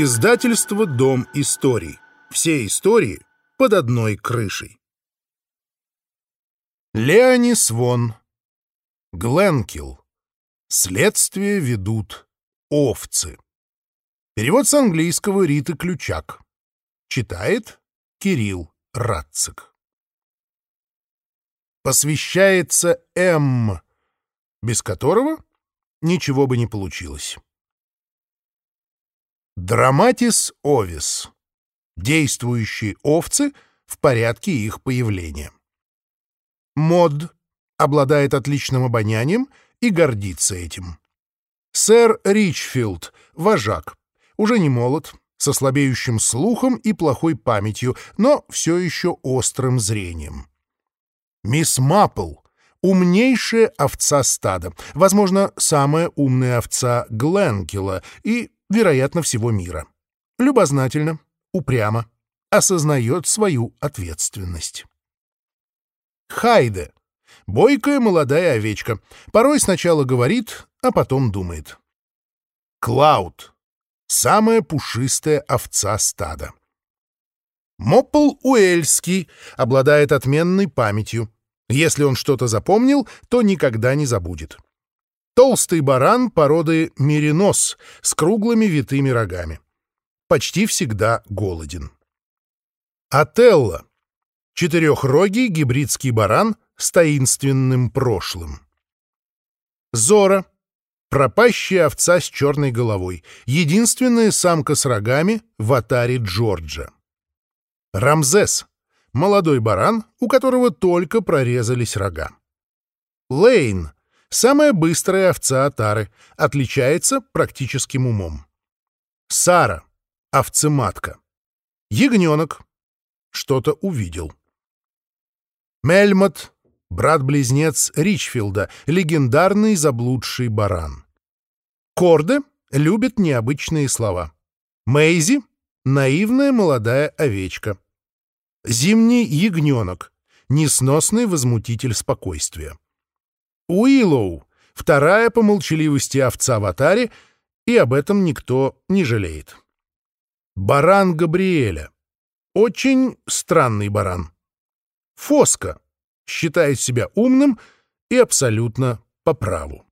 Издательство «Дом историй». Все истории под одной крышей. Леони Свон. Гленкил. Следствие ведут овцы. Перевод с английского Риты Ключак. Читает Кирилл Радцик. Посвящается М, без которого ничего бы не получилось. Драматис овис. Действующие овцы в порядке их появления. Мод обладает отличным обонянием и гордится этим. Сэр Ричфилд, вожак, уже не молод, со слабеющим слухом и плохой памятью, но все еще острым зрением. Мисс Маппл — умнейшая овца стада, возможно, самая умная овца Гленкила и вероятно, всего мира. Любознательно, упрямо, осознает свою ответственность. Хайде. Бойкая молодая овечка. Порой сначала говорит, а потом думает. Клауд. Самая пушистая овца стада. Моппл Уэльский обладает отменной памятью. Если он что-то запомнил, то никогда не забудет. Толстый баран породы меринос с круглыми витыми рогами. Почти всегда голоден. Отелло. Четырехрогий гибридский баран с таинственным прошлым. Зора. Пропащая овца с черной головой. Единственная самка с рогами в атаре Джорджа. Рамзес. Молодой баран, у которого только прорезались рога. Лейн Самая быстрая овца Атары, отличается практическим умом. Сара, овцематка. Ягненок, что-то увидел. Мельмот, брат-близнец Ричфилда, легендарный заблудший баран. Корде любит необычные слова. Мейзи — наивная молодая овечка. Зимний ягненок — несносный возмутитель спокойствия. Уиллоу — вторая по молчаливости овца в атаре, и об этом никто не жалеет. Баран Габриэля. Очень странный баран. Фоска считает себя умным и абсолютно по праву.